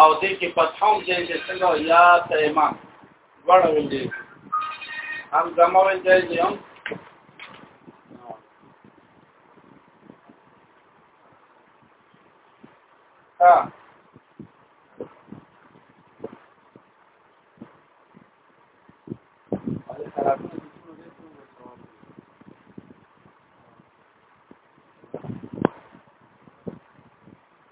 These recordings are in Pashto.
او دې کې فتحوم چې دې څنګه یا تیمم وړه ویل دي هم زمو ویل دي هم ها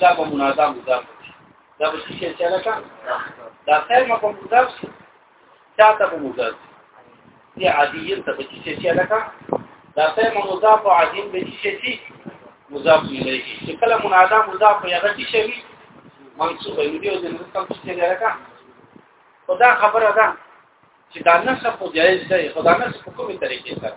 دا به منادا مضاف دا به شي چې لکه دا خیر مکو مضاف شي چا ته به مضاف دي عادیه ته به شي چې لکه دا خیر مضاف او عادین به شي چې مضاف الیه چې کله منادا مضاف یا غتی شي منصوب وي دی او د نسب چې لکه خدا خبره ده چې دا نسب جایز دی خدا نسب کومه طریقې سره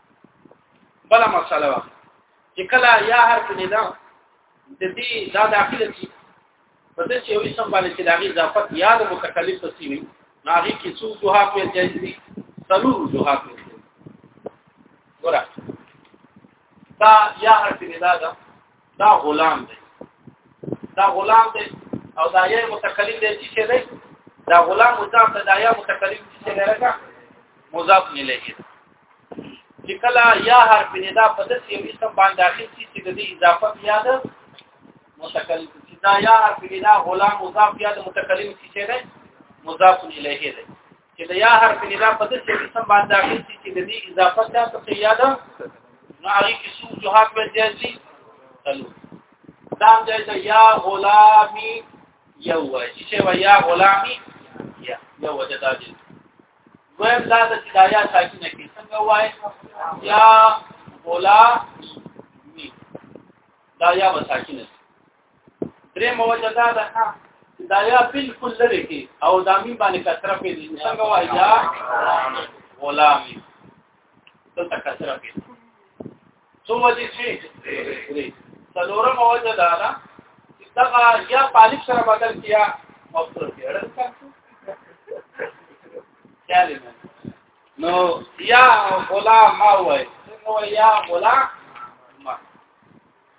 بل مسله وا چې کله یا حرف ندا د دې دا داخله شي په دې چې یو اسم باندې چې داغي اضافت یا د متکلف پسې وي ناغي کې څو جوها په جایز دي څلور جوها په ګوره دا یا حرف ندا ده دا غلام دی دا غلام دی او دا یې متکلم دی چې دی دا غلام مضاف ته دا یا متکلم چې دی راګه مضاف نه لګي چې کله یا حرف ندا په دې یو اسم باندې داخل شي چې د دې اضافه بیا ده متکلم چې دا یا حرف ندا غلام مضاف یا د متکلم چې دی مضاف نه لګي چې د یا حرف ندا په دې قسم باندې داخل شي چې د دې اضافه ته څه یاد نو هغه کې څو جواب به جزي تلو دا د یا غلامی یو وجه چې و یا غلامی یا یو وجه دا دي ویم دا د یا ساکینه کې څنګه وای یا غلامی دا یا مساکینه درې موجه دا ده دا یا بالکل لري کې او دا مين باندې کثرت کې دي څنګه وایي یا غلامي دلته کثرت کې څو وجې شي څلورم وجه دا ده چې دا یا پالک سره بدل کیا او پر دې اړه نو یا غلام ما وای نو یا غلام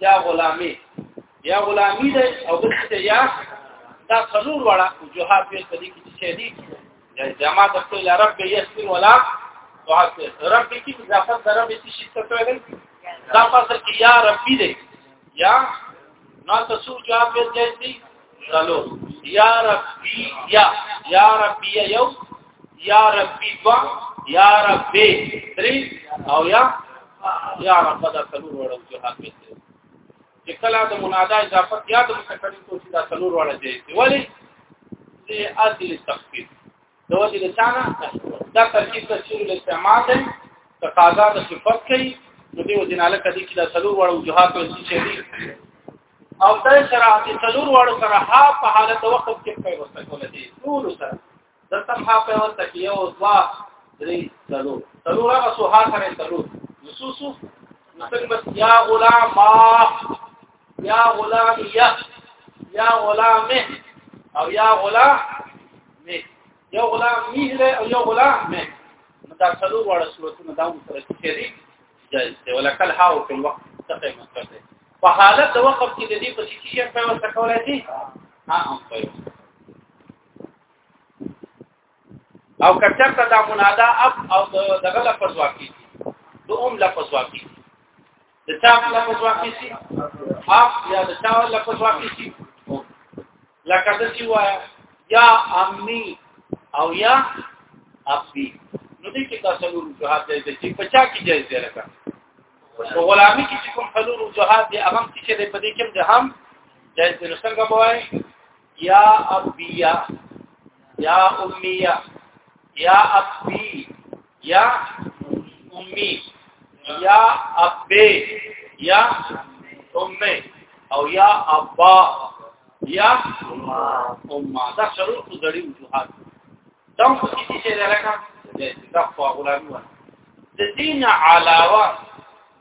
یا غلامی یا غلامی ده او بل څه یا دا څلور وړه وجوهات یې په دې کې چې دي یا جما د خپل رب یسر ولا وعد رب کې اضافه سره به شي څه ته ویل دا فصل کې یا ربي دی یا نو تاسو جواب ورکړئ یا ربي یا یا ربي یو یا ربی دوا یا ربی درې او یا یا رب دا څلور وړو چې حق دې چې کله د منادا اضافت یا د متکلم کو چې دا څلور وړه دي ولی دې اصل تخفیف دوه دې ثانه دا ترکیب تفسیر الاستعمال دی تقاضا د صفت کوي نو دې وجناله کدي کې دا څلور وړو جهاد او چې دي او دا سره د څلور وړو سره ها په حالت وقف کې په وسه کول دي ټول سره د صفحه په یو تکیه او دوا درې څلور څلور هغه سوها سره څلور نصوصو مثلا بس یا غلام یا غلام یا یا غلام او یا غلام یو غلام میله او یو غلام مه دا څلور وړه صورتونه دا مو سره کېږي جایز دی ولکل هاو په وخت څخه مطلب دی په حالت د وقف کې د دې په شي کې په وسه کولای شي ها هم کوي او کچرته دا منادا اف او دغه لفظ واقع دو ام لفظ واقع د چا لفظ واقع شي اف یا د چا لفظ واقع شي لکه د سی وایا یا امنی او یا ابي نو دې کې تاسو نور جهاد دی چې پچا کې جایز دی لکه په غلامي کې چې کوم حلول جهاد دی هغه چې دې په دې کې هم جایز دی نو څنګه بوای یا ابیا یا امیا یا ابی یا امی یا ابی یا امه او یا ابا یا امه دا شروع د دې وجوهات تم په کې چې لکه د تقوا غلامي و د دین علاوه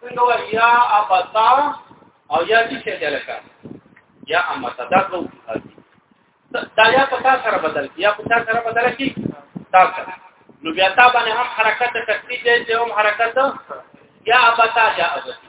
څنګه وای یا ابتا او یا چې څه دلکا یا امتا دا کو دا یا پتا سره بدل یا پتا سره بدل کی تا سره نو بیا تا باندې هم حرکت تکلیف دی چې هم حرکت یا ابتا یا ابتا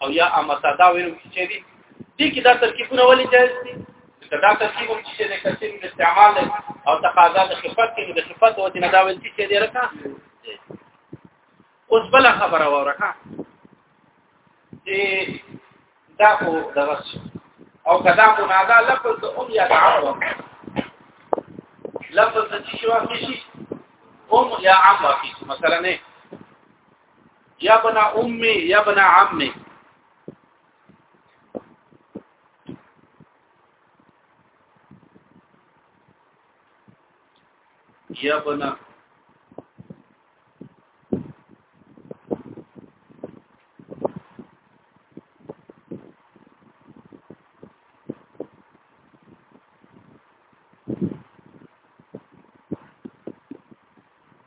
او یا امسادا ویلو کې چې دي دي کې دا ترکیبونه ولې جایز دي دا ترکیب هم چې د کثیر استعمال او تقاضا د خفت کې د خفت او د نداول چې دي رکا اوس بل خبره ورکا چې دا خو درس او کدا منادا لفظ د ام یا عمر لفظ چې شو شي ام یا عمر مثلا نه یا بنا امي یا بنا عمي یا بنا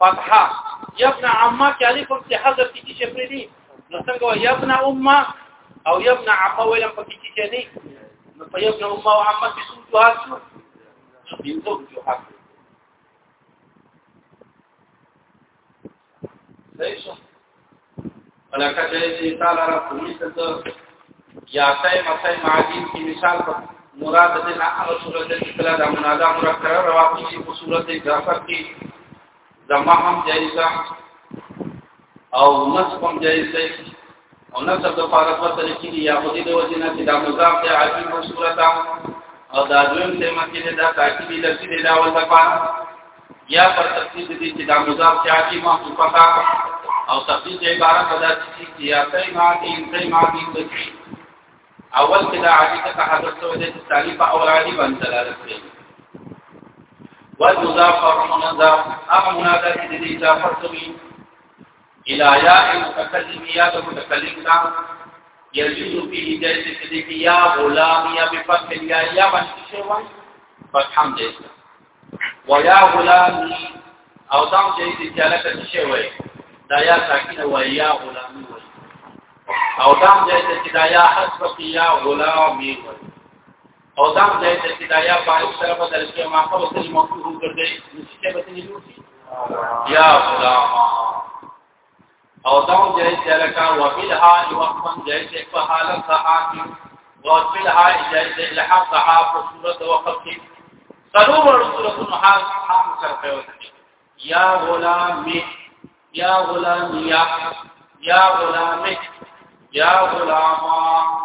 فتحه یبن عمه کې علی کوم چې حذف کې چې پرې دي نو څنګه یبن امه او یبن عمه ویل په کې چې نه نو په یبن امه او عمه کې څو جواب شو څو جواب صحیح ولکه چې تعالی را کومې څه یا تای متای معادین کی مثال په مراد دې نه هغه صورت چې کله د منادا مرکره روا کیږي په صورت د غفر کې زما هم جایزه او نصب هم جایزه او نصب د فارغ په طریقې یا په دې د وجنه چې د مضاف د عادی په صورت او دا دویم سیمه کې دا تاکید لري دا ول لپاره یا پر تفصیل دي چې دا مضاف چې عادي ما صفتا او تفصیل چې عبارت ادا شي چې یا کای ما دي کای ما دي اول کې دا عادي ته حضرت سو دې تعالی په اورادي باندې دلالت کوي والمضاف والمنضاف هغه منادا چې دې اضافه کوي الى یا المتکلم یا د متکلم دا یجوز فيه جائزه کې یا غلام یا بفتح یا یا باندې شوی فتحم دې ويا غلام او دا چې دې چاله کې شي وای دا یا ساکن وای یا غلام وای او دا چې دا یا حسب یا غلام وای او دا ځای ته چې دا یا فارغ سره په درس کې ما په وخت کې مخکې وګرځي نو چې به تنې نو یا غلام او دا جایز دی لکه وفل حال وقفا جایز دی په حالت د حاکم وفل حال جایز دی له حق صحاب او صورت وقف کې څلور ورو صورتونو حال حق سره پیو یا غلام یا غلام یا یا غلام یا غلام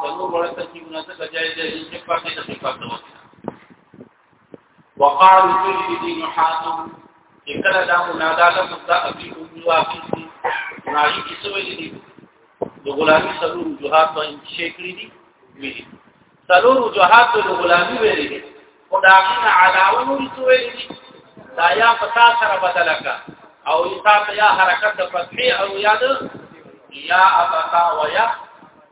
څلور ورو تصمیمونه څه جایز دی چې پاتې تصمیمات وقال سيدي محاتم کله دا منادا له مدعا ابي واقعي ناری کی سوې دي د غلامي سلور جهاد باندې شي کړی دي ویلي سلور جهاد د غلامي ویلي دي خدا کینه علاوه نور سوې دي دا یا پتا سره بدلکا او ایسا یا حرکت د فتحي او یاد یا ابقا ویا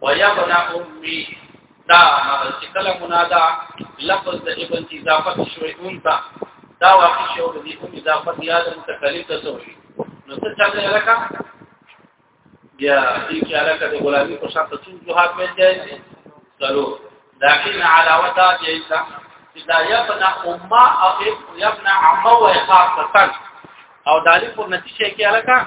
ويبنى امي دا هغه چې کله منادا لفظ د ابن اضافه شوی اون تا دا واقع شو د ابن اضافه یاد متکلم ته شوی نو څه چاته لکه بیا دې کې علاقه د غلامي په شان ته څو جهات مې جاي چلو لكن علاوه دا چې دا یبنا امه او یبنا عمه و خاصه او دالي په نتیجه کې علاقه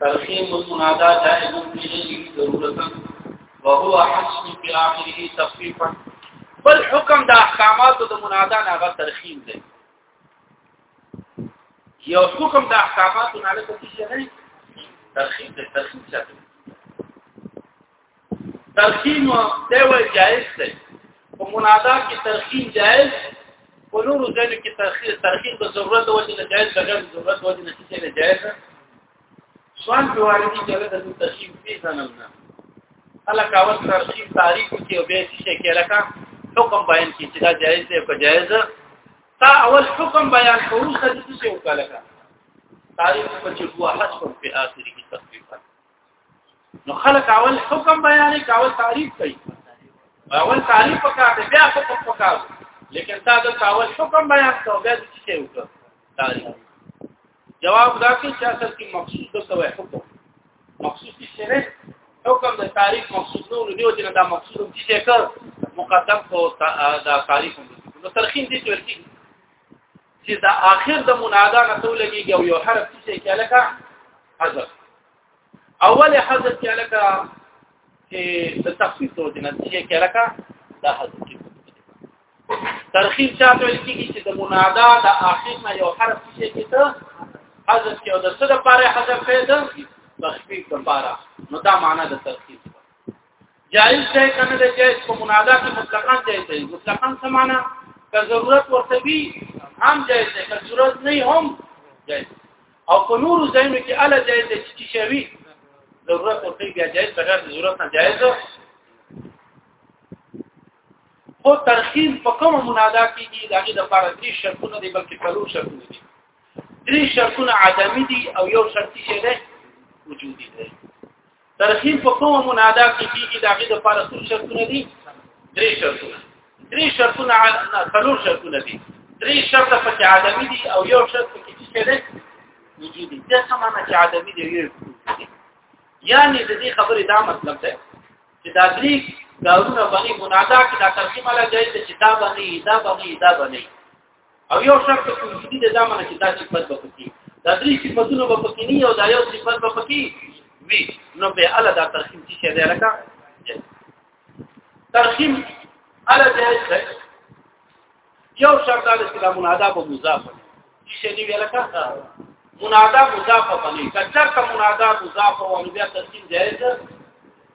ترخيم المنادى جائز في غيره ضرورة وهو حسن في آخره تخفيفا بل حکم د احکاماتو د منادا نه غو ترخيم دی یو حکم د احکاماتو نه لکه څه نه ترخيم دی ترخيم څه ترخیم دی وای جائز دی په منادا کې ترخیم جائز په نورو ځایو کې ترخیم ترخیم د ضرورت وجه نه جائز د غیر ضرورت وجه نه چې نه جائز سوال په واره کې چې د ترخیم په ځانم نه الله کاوه ترخیم تاریخ کې او به شي کې لکه حکم بیان کې چې دا جائز دی او جائز تا اول حکم بیان کوو چې څه وکړه تاریخ په چې هو حسب په اخر کې تخفیف نو خلک اول حکم بیانې کاول تعریف کوي اول تعریف پکار دی بیا حکم پکار لیکن تا د کاول حکم بیان کوو بیا څه شی وکړه تعریف جواب دا کې چې اصل کې مخصوص د کوي حکم مخصوص شي نه حکم د تعریف مخصوص نو دی چې دا مخصوص دي چې کار مقدم کو دا تعریف نو ترخیم دي چې ورکی چې دا اخر د منادا نه تولګي او یو حرف چې کې لکه حذف اول حذف کې لکه چې د تخفیف تو دینه چې کې لکه دا حذف کې ترخیص چاته ویل کېږي چې د منادا د اخر نه یو حرف چې کې ته حذف کې او د څه لپاره حذف کړي د تخفیف لپاره نو دا معنا د ترخیص جائز دی کنه د جائز په منادا کې مطلقاً جائز دی مطلقاً سمانا که ضرورت ورته وي هم جائز دی که ضرورت نه هم جائز او په نور ځایونو کې اله جائز دی چې شوی ضرورت ورته بیا جائز بغیر ضرورت نه جائز خو ترخیم په کومه منادا کې دي دا غي د لپاره دې شرطونه دي بلکې څلور شرطونه دي درې شرطونه عدمي دي او یو شرط چې ده وجودي دی ترخیم په کومه منادا کې کیږي دا غي د پاره څو شرطونه دي درې شرطونه درې شرطونه نه څلور شرطونه دي درې شرط په کې عدمي دي او یو شرط په کې څه دی وجودي دا سمانه چې عدمي دي یعنی د دې خبرې دا مطلب دی چې دا درې داونه باندې منادا کې دا ترخیم علا جایز چې دا باندې دا باندې دا باندې او یو شرط کوم چې د ځامن چې دا صفات به پکې دا درې صفاتونه به پکې نه یو دا یو صفات به پکې وي نو به الله دا ترخیم چې شه دی لکه ترخیم الله دې یو شرط د اسلام منادا په مضاف چې شه دی لکه منادا مضاف باندې کچر کا منادا مضاف او بیا ترخیم جایز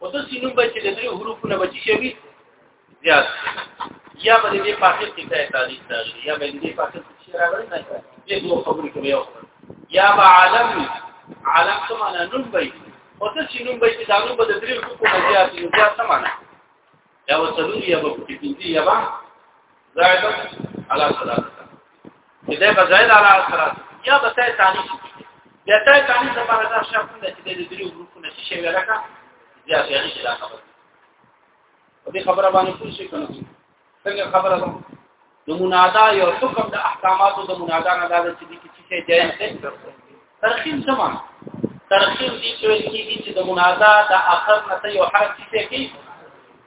او د سینوم به چې د درې حروفو نه بچی شوی زیات یا به دې په اخر کې ځای تعریف راغلی یا به دې په اخر کې راغلی نه دې دوه خبرې کوي یو یا به عالم عالم څه معنا نوم به او د سینوم به چې دانو به د درې حروفو نه زیات یو زیات څه معنا یا وسلو یا به کې یا به زائد على ثلاثه اذا بزائد على ثلاثه یا بتای ثانی یا تای ثانی د بار دا شرط نه چې د دریو ګروپونو چې شی ولکه یا یعنی چې دا خبره او دې خبره باندې پوه شي کنه څنګه خبره ده د منادا یو حکم د احکاماتو د منادا نه دا چې دي چې شی جایز ده ترخیم زمان ترخیم دي چې کیږي چې د منادا د اخر نه یو حرف چې کیږي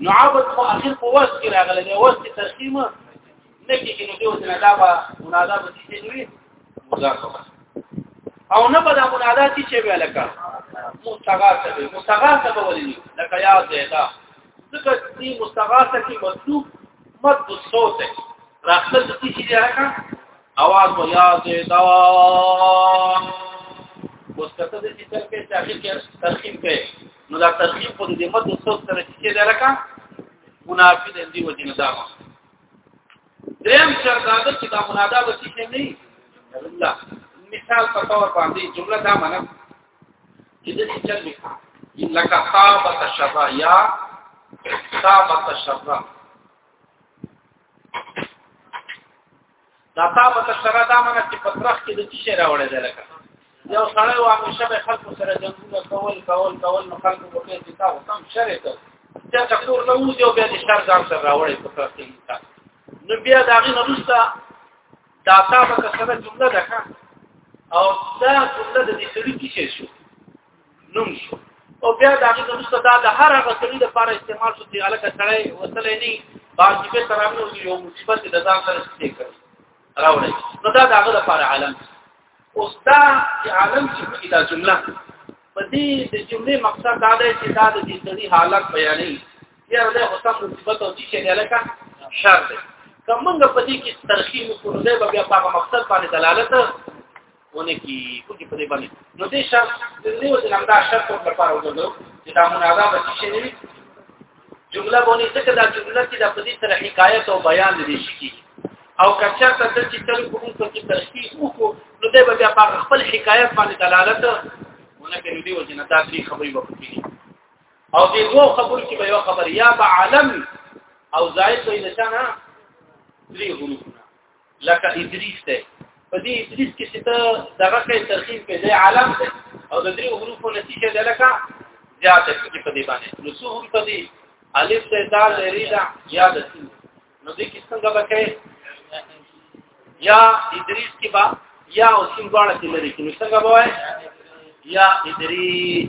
نو عبد خو اخر په واسط کې راغلی دی واسط ترخیم نه کېږي نو دیو نه دا به منادا به چې دی مذاکره او نه به دا منادا چې به لکه مستغاثه به مستغاثه به ولې لکه یا زیدا ځکه چې مستغاثه کې مطلوب مد الصوت راخل چې دې راکا اواز و یا زیدا مستقده چې تر کې تاخير کې ترخیم کوي نو دا ترغیب په دې مت او صوت سره چې دا لکه منافی د دې وجه نه دا ما دریم شرط دا چې دا منادا به څه نه الله مثال په تور باندې جمله دا معنا چې د دې چل وکړي لکه صاحب تشبا یا صاحب تشبا دا تا په تشرا دا منه چې په ترخ کې د څه شي راوړې ده لکه یو سړی و همیشه به خلکو سره جنګونه کول کول کول نو خلکو په کې چې تا وسم شر ته چې څکور نه وځي او بیا د شر ځان سره راوړې په ترخ کې تا نو بیا دا غي نرستا دا تا په تشرا جمله ده او دا جمله د دې سړي کې شي نوم شو او بیا دا هغه نوم صدا د هر هغه کلی د لپاره استعمال شو چې الکه سړی وصلې نه باندې به ترامو یو مصیبت د ځان سره ستې کړی راوړی نو دا د هغه لپاره عالم اوس دا چې عالم چې دا جمله په دې د جملې مقصد دا دی چې دا د دې سړي حالت بیانې یا له حسن مصیبت او دې شي الکه شر دی کومه په دې کې ترخیم کول دی بیا په مقصد باندې دلالت ونه کی کو کې په دې باندې نو دې شرط د دې وجه نه دا شرط په لپاره وګورئ چې دا مناظره به شي نه جمله باندې څه دا جمله چې د په دې سره حکایت او بیان دي شي کی او کچا ته چې تر کوم څه کې تشخیص وکړو نو دې به بیا په خپل حکایت باندې دلالت ونه کوي دې وجه نه دا دې خبرې وکړي او دې دوه خبر کې به یو خبر یا به عالم او زائد وي نشانه دې حروف لکه ادریس دی په دې ادریس کې چې ته دغه کې ترخیم کې دی عالم دی او د دریو حروفو نتیجه ده لکه زیات کې په دې باندې نو څو حروف دي الف ته دال لري دا یا د سین نو دې کې څنګه به کې یا ادریس کې با یا او سین غواړي چې لري کې نو څنګه به وای یا ادریس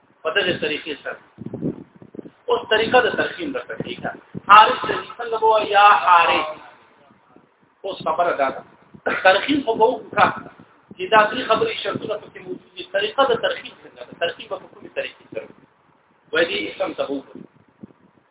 په دغه طریقې سره اوس طریقه د ترخیم راکړه ٹھیک ده حارث څنګه وو یا حارث اوس خبره ده ترخیم خو وو کا چې دا درې خبرې شرطونه پکې موجود دي طریقه د ترخیم څنګه ده ترخیم په کومه طریقې سره وایي اسم ته وو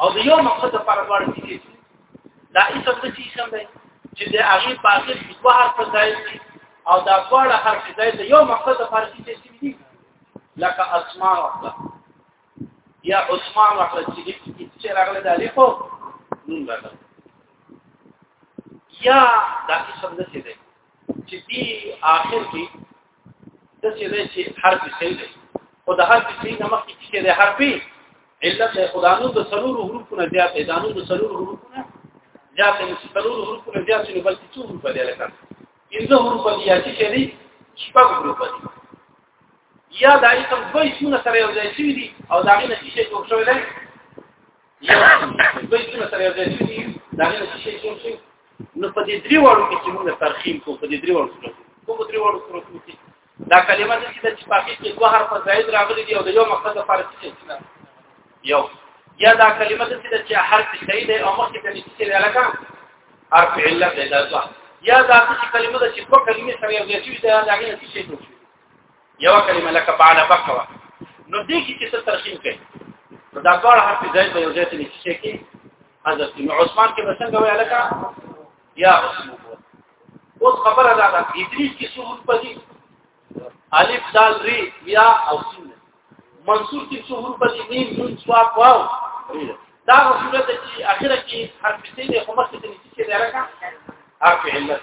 او د یو مقصد لپاره غواړي چې دا اسم د شي سم دی چې د هغه په اخر کې دوه حرف ځای دي او دا دواړه حرف ځای د یو مقصد لپاره چې شي دي لکه اسماء وکړه یا عثمان وکړه چې چې راغله د الف نون راغله یا دا اسم د شي دی چې دی اخر کې د څه دی چې حرف صحیح دی او د حرف صحیح نه مخکې چې د حرف علت د خدانو د سلور حروفونو زیات دی دانو د سلور حروفونو زیات دی سلور حروفونو زیات دی بلکې څو حروف دی لکه انځه حروف دی یا چې دی شپږ حروف دی یا دای کوم دوی څونه سره یو ځای شي او دا غي نتیجه جوړ شوی دی دوی څنګه سره یو ځای شي دا نه شي جوړ شي نو په دې درې وړو کې چې موږ ترخیم کوو په دې درې وړو سره کوم درې وړو سره کوو چې دا کلمه چې د چپاقي کې دوه حرف زائد راغلي دي او د یو مقصد لپاره څه شي یو یا دا کلمه چې د چې حرف صحیح دی او مخکې ته نشي دی لکه حرف علت دی دا ځه یا دا چې کلمه چې په کلمې سره یو ځای شي دا هغه څه شي یو کلمه لکه بالا بکوا نو دې کې چې ترخیم کوي نو دا ټول حرف زائد به یو ځای ته نشي کې حضرت ابن عثمان کې بسنګ وی لکه یا رسول اوس خبره ده دا ادریس کې څو حروف دي الف دال ری یا او سین منصور کې څو حروف دي میم نون صاد واو دا صورت چې اخره کې حرف سین خمسه ته نشي کې لکه حرف علت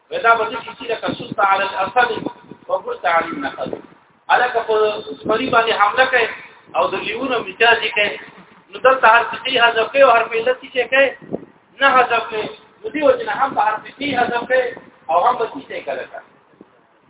ودا به چې چې لکه سست علی الاسد او پر تعلیم نه کوي الکه په سپری باندې حمله کوي او د لیونو میتازي کوي نو دلته هر څه حذف کوي او هر په لتی چې کوي نه حذف کوي نو دی وجه نه هم په هر څه حذف کوي او هم په څه کوي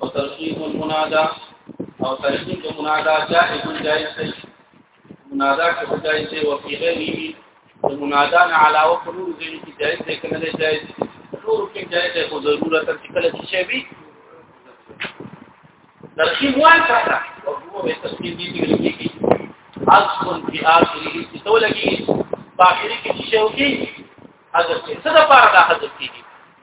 او ترکیب المنادا او ترکیب المنادا جائز جائز دی منادا کې خدای دی او په غیري د منادا نه علاوه په نور ځای کې جائز دی کنه دی جائز نور کې جائز دی خو ضرورت تر کله چې شی وي ترکیب وای کړه او هو به ترکیب دي چې لګيږي اصل في اخره چې تو لګي په اخره کې شی وکي حذف څه د پاره دا حذف کیږي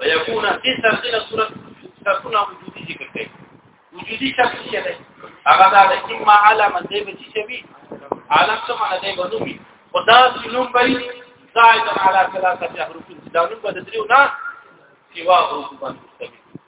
ويكون في ترتيب صورت تكون وجودي ذکر کوي وجودي شخص څه دی هغه دا د کیما عالم دی به چې وي عالم څه معنی دی بنومي خدا سنوم به زائد على ثلاثه حروف دا نوم به دریو نه سوا حروف باندې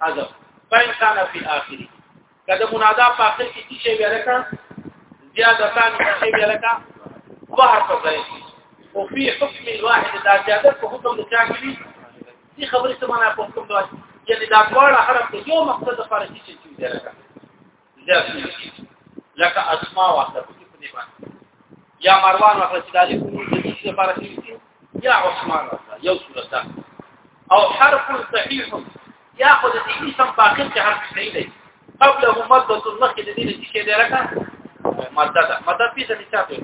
حذف فإن كان في آخره کله منادا په اخر کې څه شی ورکا زیاده کان څه شی ورکا ظهر په ځای او فی حکم الواحد دا زیاده په حکم د چا کې دي خبرې څه معنا په حکم دوه یعنی دا ټول حرف یو مقصد لپاره چې څه ورکا لکه اسما واخله په دې باندې یا مروان واخله چې د الف نون د دې لپاره کیږي یا عثمان واخله یو صورت او حرف صحیح یا خو د دې اسم باقی چې حرف صحیح دی قبله مدة المخ د دې چې کې دی لکه مدده مدده په دې چې تاسو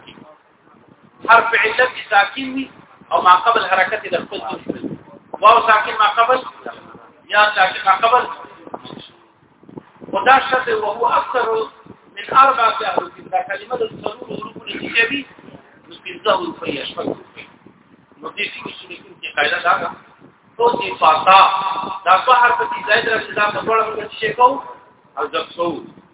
حرف علت ساکن وي او ما قبل حرکت د خپل واو ساکن ما قبل یا ساکن ما قبل ودا شرط وهو اكثر من اربع احرف دا کلمه د ضرور حروف نه کیږي نو پنځه حروف یې شپږ نو دې څه چې کې قاعده دا ده تو دې فاتا دا په حرف کې زائد راځي دا په ټول کې شي کو او ځکو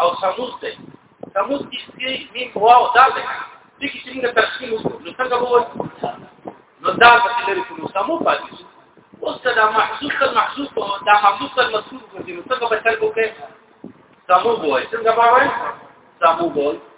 او سموز دی سموز کې سي نیم واو دا دی دي کې څنګه تفصیل وکړو نو څنګه وو نو دا په لري کوم سمو پاتې شو اوس دا محذوف کل محذوف او دا محذوف کل مذکور ګرځي نو څنګه به څنګه وکړي سمو وای څنګه به وای سمو وای